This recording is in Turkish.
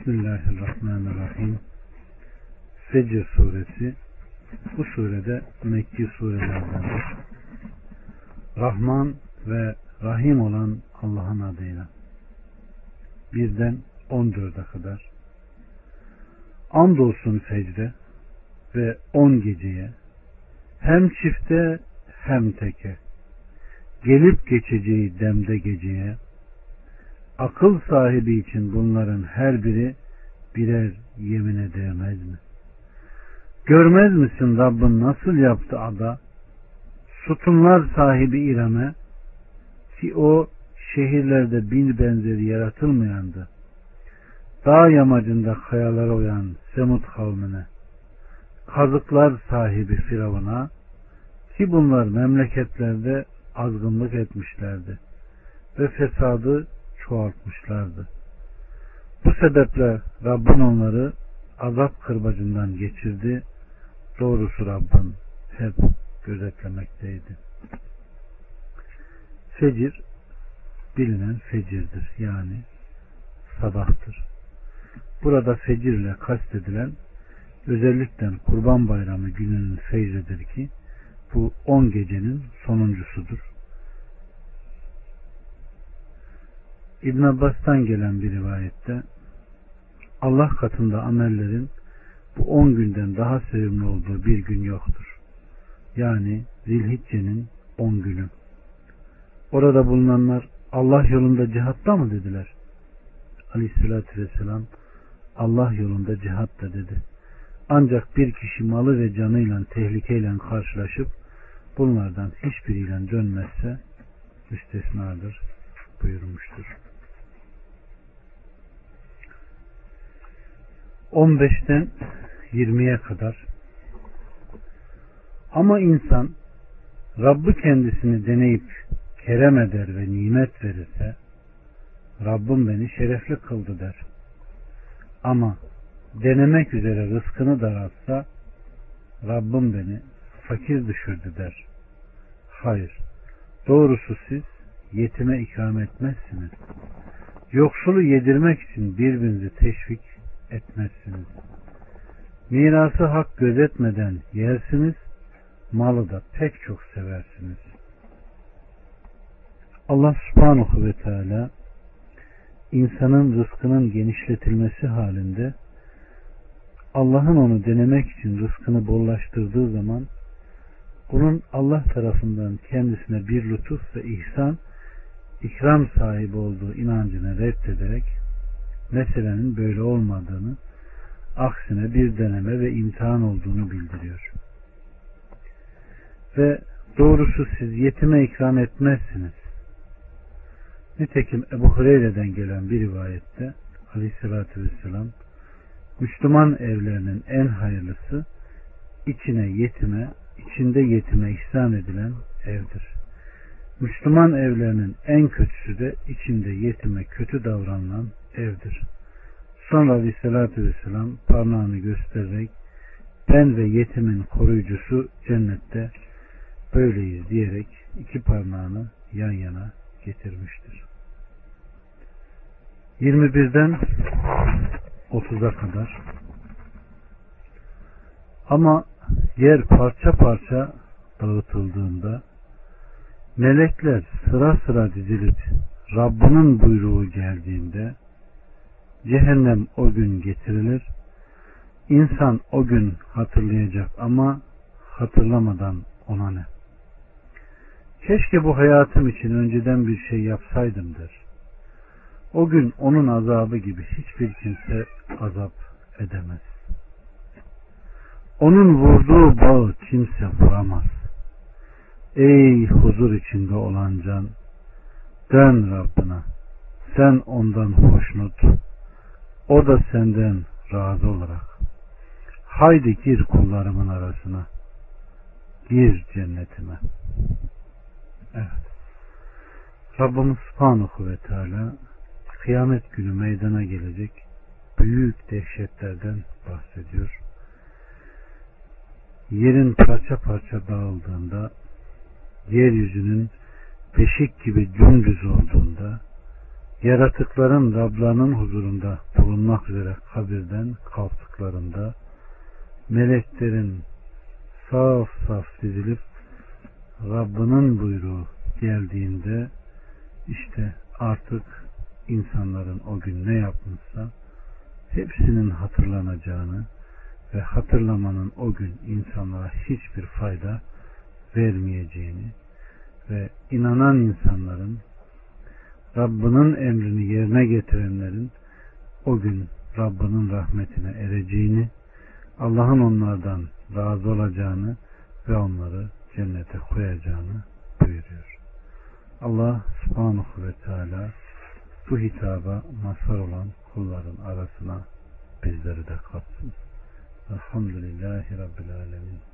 Bismillahirrahmanirrahim. Fecr suresi bu surede Mekki surelerdendir. Rahman ve Rahim olan Allah'ın adıyla. Birden 14'e kadar. Andolsun fecre ve on geceye hem çifte hem teke gelip geçeceği demde geceye akıl sahibi için bunların her biri birer yemine değmez mi? Görmez misin Rabbin nasıl yaptı ada? Sütunlar sahibi İrem'e ki o şehirlerde bin benzeri yaratılmayandı. Dağ yamacında kayalara uyan Semut kavmine, kazıklar sahibi Firavun'a ki bunlar memleketlerde azgınlık etmişlerdi ve fesadı çoğaltmışlardı. Bu sebeple Rabbin onları azap kırbacından geçirdi. Doğrusu Rabbin hep gözetlemekteydi. Fecir bilinen fecirdir. Yani sabahtır. Burada fecir ile kastedilen özellikle kurban bayramı gününün fecridir ki bu on gecenin sonuncusudur. İbn Abbas'tan gelen bir rivayette Allah katında amellerin bu on günden daha sevimli olduğu bir gün yoktur. Yani Zilhicce'nin on günü. Orada bulunanlar Allah yolunda cihatta mı dediler? Aleyhissalatü vesselam Allah yolunda cihatta dedi. Ancak bir kişi malı ve canıyla tehlikeyle karşılaşıp bunlardan hiçbiriyle dönmezse müstesnadır buyurmuştur. 15'ten 20'ye kadar ama insan Rabbı kendisini deneyip kerem eder ve nimet verirse Rabbim beni şerefli kıldı der. Ama denemek üzere rızkını daraltsa Rabbim beni fakir düşürdü der. Hayır. Doğrusu siz yetime ikram etmezsiniz. Yoksulu yedirmek için birbirinizi teşvik etmezsiniz. Mirası hak gözetmeden yersiniz, malı da pek çok seversiniz. Allah subhanahu ve teala insanın rızkının genişletilmesi halinde Allah'ın onu denemek için rızkını bollaştırdığı zaman bunun Allah tarafından kendisine bir lütuf ve ihsan, ikram sahibi olduğu inancını reddederek meselenin böyle olmadığını, aksine bir deneme ve imtihan olduğunu bildiriyor. Ve doğrusu siz yetime ikram etmezsiniz. Nitekim Ebu Hureyre'den gelen bir rivayette aleyhissalatü vesselam Müslüman evlerinin en hayırlısı içine yetime, içinde yetime ihsan edilen evdir. Müslüman evlerinin en kötüsü de içinde yetime kötü davranılan evdir. Sonra Aleyhisselatü Vesselam parmağını göstererek ben ve yetimin koruyucusu cennette böyleyiz diyerek iki parmağını yan yana getirmiştir. 21'den 30'a kadar ama yer parça parça dağıtıldığında melekler sıra sıra dizilip Rabbinin buyruğu geldiğinde cehennem o gün getirilir. İnsan o gün hatırlayacak ama hatırlamadan ona ne? Keşke bu hayatım için önceden bir şey yapsaydım der. O gün onun azabı gibi hiçbir kimse azap edemez. Onun vurduğu bağı kimse vuramaz. Ey huzur içinde olan can, dön Rabbına. Sen ondan hoşnut, o da senden razı olarak. Haydi gir kullarımın arasına. Gir cennetime. Evet. Rabbimiz Subhanahu ve Teala kıyamet günü meydana gelecek büyük dehşetlerden bahsediyor. Yerin parça parça dağıldığında, yeryüzünün peşik gibi dümdüz olduğunda, yaratıkların Rablarının huzurunda bulunmak üzere kabirden kalktıklarında meleklerin saf saf dizilip Rabbinin buyruğu geldiğinde işte artık insanların o gün ne yapmışsa hepsinin hatırlanacağını ve hatırlamanın o gün insanlara hiçbir fayda vermeyeceğini ve inanan insanların Rabbinin emrini yerine getirenlerin o gün Rabbinin rahmetine ereceğini, Allah'ın onlardan razı olacağını ve onları cennete koyacağını buyuruyor. Allah subhanahu ve teala bu hitaba mazhar olan kulların arasına bizleri de katsın. Elhamdülillahi Rabbil Alemin.